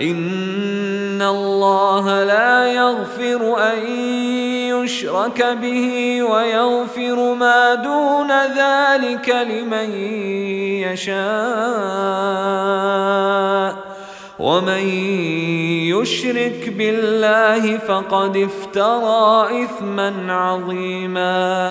ان الله لا يغفر ان يشرك به ويغفر ما دون ذلك لمن يشاء ومن يشرك بالله فقد افترى اثما عظيما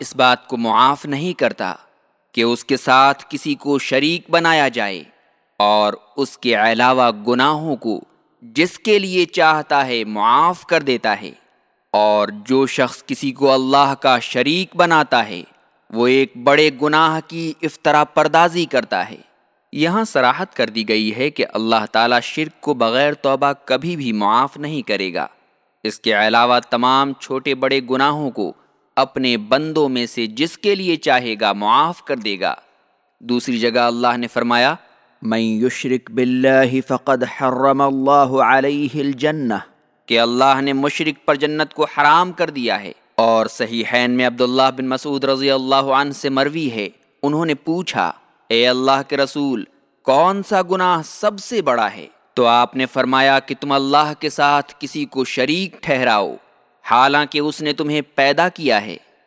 اس بات کو معاف نہیں کرتا کہ اس کے ساتھ کسی کو شریک بنایا جائے۔ اور اس کے علاوہ گناہوں کو جس کے لیے چاہتا ہے معاف کر دیتا ہے۔ اور جو شخص کسی کو اللہ کا شریک بناتا ہے، وہ ایک بڑے گناہ کی افطرا پردازی کرتا ہے۔ یہاں سراحت کر دی گئی ہے کہ اللہ تعالیٰ شرک کو بغیر توبہ کبھی بھی معاف نہیں کرے گا۔ اس کے علاوہ تمام چھوٹے بڑے گناہوں کو اپنے بندوں میں سے جس کے لیے چاہے گا معاف کر دے گا۔ دوسری جگہ اللہ نے فرمایا من یشرک باللہ فقد حرم اللہ علیہ الجنہ، کہ اللہ نے مشرک پر جنت کو حرام کر دیا ہے۔ اور صحیحین میں عبداللہ بن مسعود رضی اللہ عنہ سے مروی ہے۔ انہوں نے پوچھا، اے اللہ کے رسول، کون سا گناہ سب سے بڑا ہے؟ تو آپ نے فرمایا کہ تم اللہ کے ساتھ کسی کو شریک ٹھہراؤ، حالانکہ اس نے تمہیں پیدا کیا ہے۔